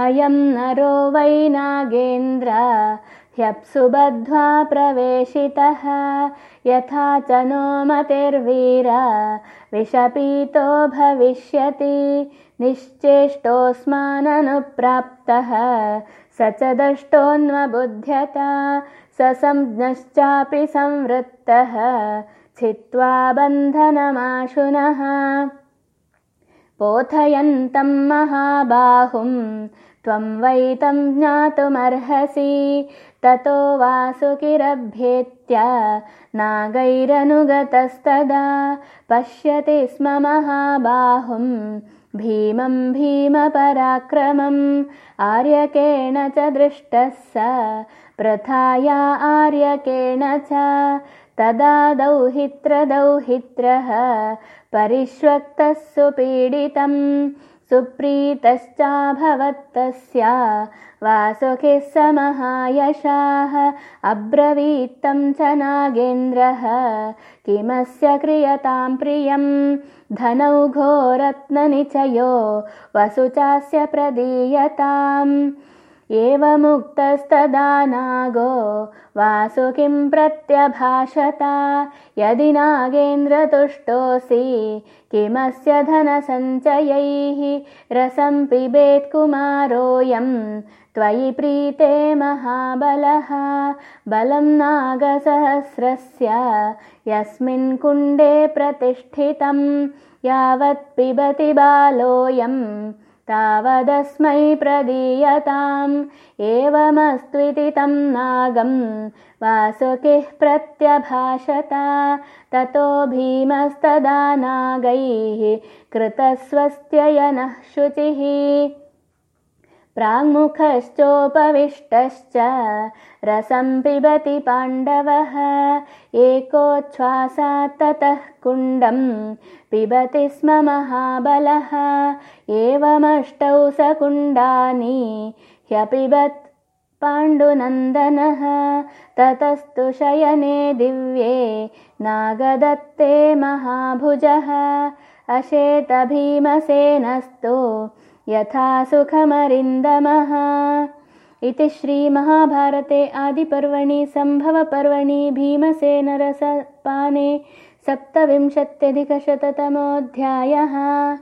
अयं नरो वै नागेन्द्र ह्यप्सु बद्ध्वा प्रवेशितः। यथा च नो मतिर्वीर विषपीतो भविष्यति निश्चेष्टोऽस्माननुप्राप्तः। स च दष्टोऽन्वबुध्यता स संज्ञश्चापि संवृत्तः। छित्त्वा बन्धनमाशुनः पोथयन्तं महाबाहुं त्वं वैतं ज्ञातुमर्हसि। ततो वासुकिरभ्येत्य नागैरनुगतस्तदा पश्यति स्म महाबाहुं भीमं भीमपराक्रमम् आर्यकेण च दृष्टः स प्रथाया आर्यकेण च तदा दौहित्रदौहित्रः परिष्वक्तः सुपीडितं सुप्रीतश्चाभवत्तस्य वासुकिः स महायशाः अब्रवीत्तं च नागेन्द्रः किमस्य क्रियतां प्रियं धनौघोरत्ननिचयो वसु चास्य प्रदीयताम् एवमुक्तस्तदा नागो वासुकिं प्रत्यभाषता? यदि नागेन्द्रतुष्टोऽसि किमस्य धनसञ्चयैः? रसं पिबेत्कुमारोऽयं त्वयि प्रीते महाबलः। बलं नागसहस्रस्य यस्मिन् कुण्डे प्रतिष्ठितं यावत् पिबति बालोऽयं तावदस्मै प्रदीयताम्। एवमस्त्विति तं नागं वासुकिः प्रत्यभाषता। ततो भीमस्तदा नागैः कृतस्वस्त्ययनः शुचिः प्राङ्मुखश्चोपविष्टश्च। रसं पिबति पाण्डवः। एकोच्छ्वासात् ततः कुण्डं पिबति स्म महाबलः। एवमष्टौ सकुण्डानि ह्यपिबत् पाण्डुनन्दनः। ततस्तु शयने दिव्ये नागदत्ते महाभुजः। अशेतभीमसेनस्तु यथा सुखमरिन्दमः। इति श्रीमहाभारते आदिपर्वणि सम्भवपर्वणि भीमसेनरसपाने सप्तविंशत्यधिकशततमोऽध्यायः